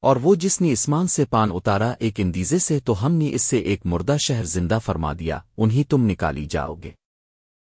اور وہ جس نے اسمان سے پان اتارا ایک اندیزے سے تو ہم نے اس سے ایک مردہ شہر زندہ فرما دیا انہیں تم نکالی جاؤ گے۔